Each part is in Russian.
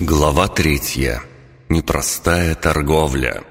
Глава третья. Непростая торговля.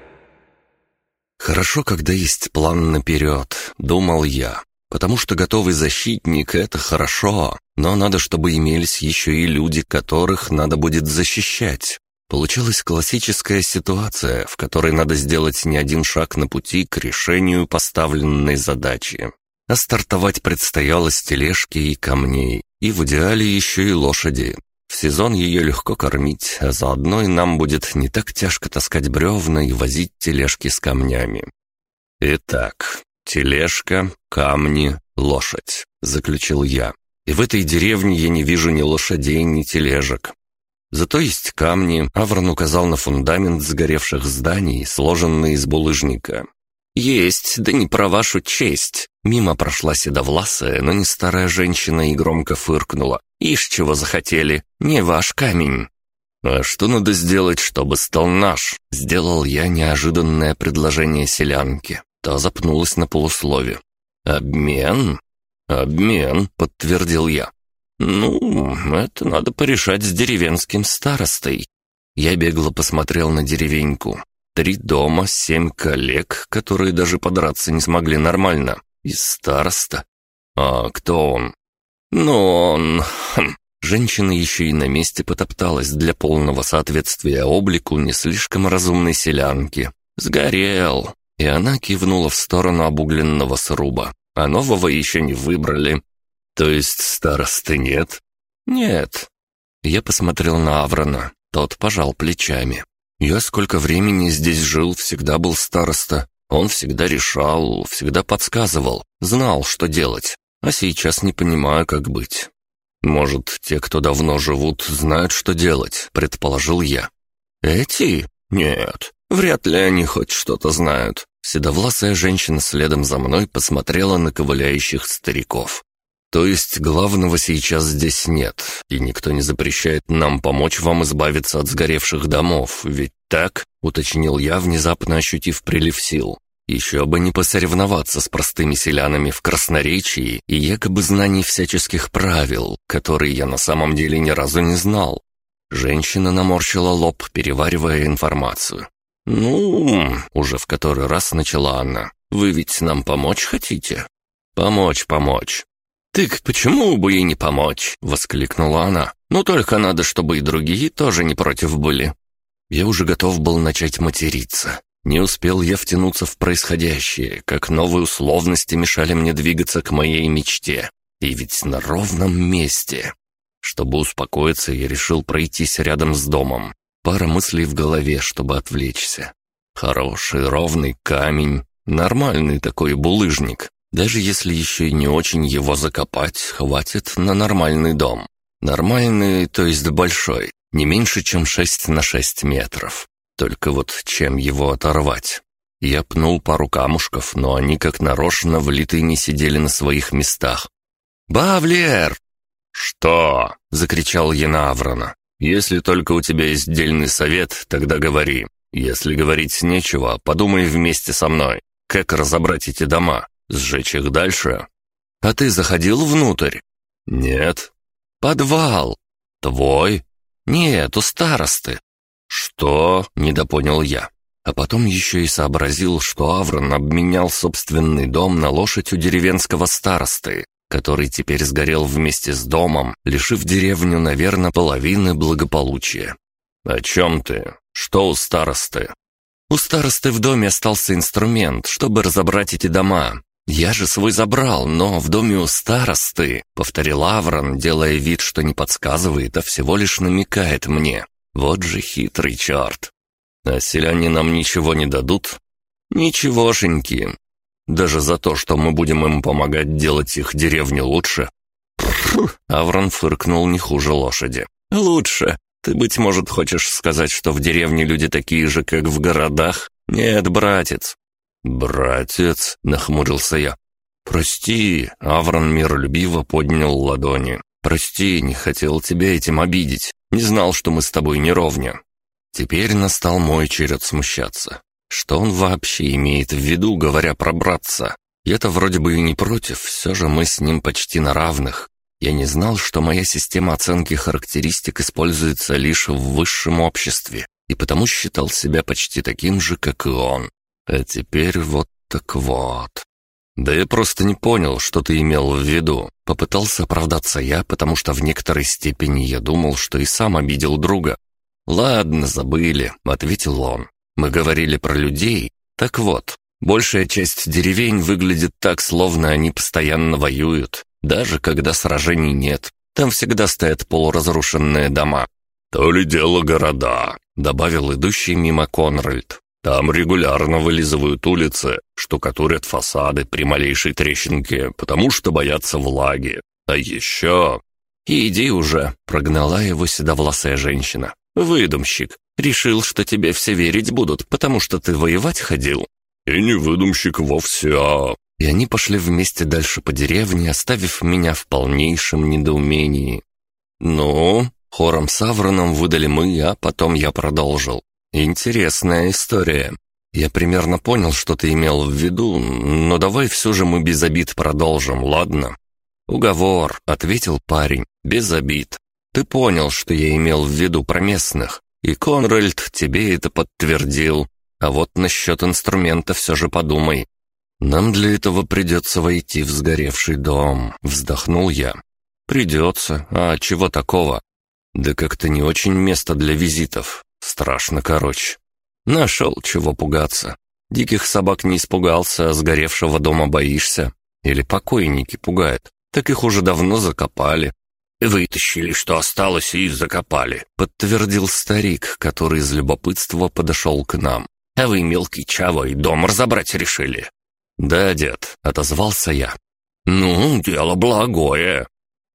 «Хорошо, когда есть план наперед», — думал я. «Потому что готовый защитник — это хорошо, но надо, чтобы имелись еще и люди, которых надо будет защищать». Получилась классическая ситуация, в которой надо сделать не один шаг на пути к решению поставленной задачи. А стартовать предстояло с тележки и камней, и в идеале еще и лошади. В сезон ее легко кормить, а заодно и нам будет не так тяжко таскать бревна и возить тележки с камнями. Итак, тележка, камни, лошадь, заключил я. И в этой деревне я не вижу ни лошадей, ни тележек. Зато есть камни, Аврон указал на фундамент сгоревших зданий, сложенный из булыжника. «Есть, да не про вашу честь!» Мимо прошла седовласая, но не старая женщина и громко фыркнула. «Ишь, чего захотели! Не ваш камень!» «А что надо сделать, чтобы стал наш?» Сделал я неожиданное предложение селянке. Та запнулась на полуслове. «Обмен?» «Обмен», — подтвердил я. «Ну, это надо порешать с деревенским старостой». Я бегло посмотрел на деревеньку. Три дома, семь коллег, которые даже подраться не смогли нормально. И староста. А кто он? Ну, он... Хм. Женщина еще и на месте потопталась для полного соответствия облику не слишком разумной селянки. Сгорел. И она кивнула в сторону обугленного сруба. А нового еще не выбрали. То есть старосты нет? Нет. Я посмотрел на Аврона. Тот пожал плечами. Я сколько времени здесь жил, всегда был староста. Он всегда решал, всегда подсказывал, знал, что делать. А сейчас не понимаю, как быть. Может, те, кто давно живут, знают, что делать, предположил я. Эти? Нет, вряд ли они хоть что-то знают. Седовласая женщина следом за мной посмотрела на ковыляющих стариков. То есть главного сейчас здесь нет, и никто не запрещает нам помочь вам избавиться от сгоревших домов, ведь так?» — уточнил я, внезапно ощутив прилив сил. Еще бы не посоревноваться с простыми селянами в красноречии и якобы знаний всяческих правил, которые я на самом деле ни разу не знал. Женщина наморщила лоб, переваривая информацию. «Ну, уже в который раз начала она. Вы ведь нам помочь хотите?» «Помочь, помочь. «Так почему бы ей не помочь?» — воскликнула она. «Но только надо, чтобы и другие тоже не против были». Я уже готов был начать материться. Не успел я втянуться в происходящее, как новые условности мешали мне двигаться к моей мечте. И ведь на ровном месте. Чтобы успокоиться, я решил пройтись рядом с домом. Пара мыслей в голове, чтобы отвлечься. Хороший ровный камень, нормальный такой булыжник. Даже если еще и не очень его закопать, хватит на нормальный дом. Нормальный, то есть большой, не меньше, чем 6 на 6 метров. Только вот чем его оторвать? Я пнул пару камушков, но они как нарочно влитые не сидели на своих местах. «Бавлер!» «Что?» — закричал я на Аврона. «Если только у тебя есть дельный совет, тогда говори. Если говорить нечего, подумай вместе со мной. Как разобрать эти дома? Сжечь их дальше? А ты заходил внутрь? Нет. Подвал. Твой? Нет, у старосты. Что? Недопонял я. А потом еще и сообразил, что Аврон обменял собственный дом на лошадь у деревенского старосты, который теперь сгорел вместе с домом, лишив деревню, наверное, половины благополучия. «О чем ты? Что у старосты?» «У старосты в доме остался инструмент, чтобы разобрать эти дома. «Я же свой забрал, но в доме у старосты», — повторил Аврон, делая вид, что не подсказывает, а всего лишь намекает мне. «Вот же хитрый черт!» «А селяне нам ничего не дадут?» «Ничегошеньки. Даже за то, что мы будем им помогать делать их деревню лучше». Аврон фыркнул не хуже лошади. «Лучше. Ты, быть может, хочешь сказать, что в деревне люди такие же, как в городах? Нет, братец, «Братец», — нахмурился я. «Прости», — Аврон миролюбиво поднял ладони. «Прости, не хотел тебя этим обидеть. Не знал, что мы с тобой не ровня». Теперь настал мой черед смущаться. Что он вообще имеет в виду, говоря про братца? Я-то вроде бы и не против, все же мы с ним почти на равных. Я не знал, что моя система оценки характеристик используется лишь в высшем обществе, и потому считал себя почти таким же, как и он. А теперь вот так вот. «Да я просто не понял, что ты имел в виду». Попытался оправдаться я, потому что в некоторой степени я думал, что и сам обидел друга. «Ладно, забыли», — ответил он. «Мы говорили про людей. Так вот, большая часть деревень выглядит так, словно они постоянно воюют, даже когда сражений нет. Там всегда стоят полуразрушенные дома». «То ли дело города», — добавил идущий мимо Конральд. Там регулярно вылизывают улицы, штукатурят фасады при малейшей трещинке, потому что боятся влаги. А еще...» «Иди уже», — прогнала его седовласая женщина. «Выдумщик. Решил, что тебе все верить будут, потому что ты воевать ходил». «И не выдумщик вовсе, а...» И они пошли вместе дальше по деревне, оставив меня в полнейшем недоумении. «Ну?» — хором с Авроном выдали мы, а потом я продолжил. «Интересная история. Я примерно понял, что ты имел в виду, но давай все же мы без обид продолжим, ладно?» «Уговор», — ответил парень, — «без обид. Ты понял, что я имел в виду про местных, и Конральд тебе это подтвердил. А вот насчет инструмента все же подумай. Нам для этого придется войти в сгоревший дом», — вздохнул я. «Придется. А чего такого?» «Да как-то не очень место для визитов. Страшно, короче. Нашел чего пугаться. Диких собак не испугался, а сгоревшего дома боишься. Или покойники пугают. Так их уже давно закопали. «Вытащили, что осталось, и закопали», — подтвердил старик, который из любопытства подошел к нам. «А вы, мелкий чава, и дом разобрать решили?» «Да, дед», — отозвался я. «Ну, дело благое».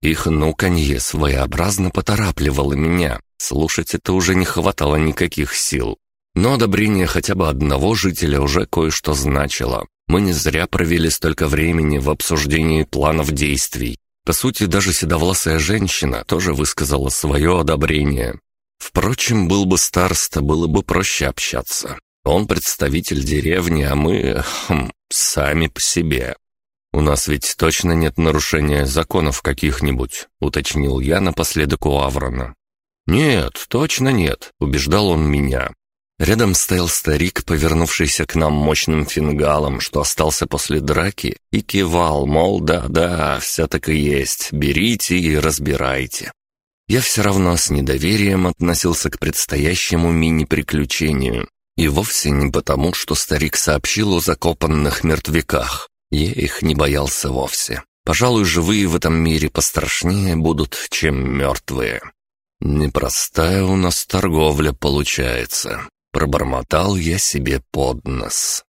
Их нуканье своеобразно поторапливало меня. Слушать это уже не хватало никаких сил. Но одобрение хотя бы одного жителя уже кое-что значило. Мы не зря провели столько времени в обсуждении планов действий. По сути, даже седовласая женщина тоже высказала свое одобрение. Впрочем, был бы староста, было бы проще общаться. Он представитель деревни, а мы... Хм, сами по себе. «У нас ведь точно нет нарушения законов каких-нибудь», — уточнил я напоследок у Аврона. «Нет, точно нет», — убеждал он меня. Рядом стоял старик, повернувшийся к нам мощным фингалом, что остался после драки, и кивал, мол, да-да, все так и есть, берите и разбирайте. Я все равно с недоверием относился к предстоящему мини-приключению. И вовсе не потому, что старик сообщил о закопанных мертвяках. Я их не боялся вовсе. Пожалуй, живые в этом мире пострашнее будут, чем мертвые. «Непростая у нас торговля получается», — пробормотал я себе под нос.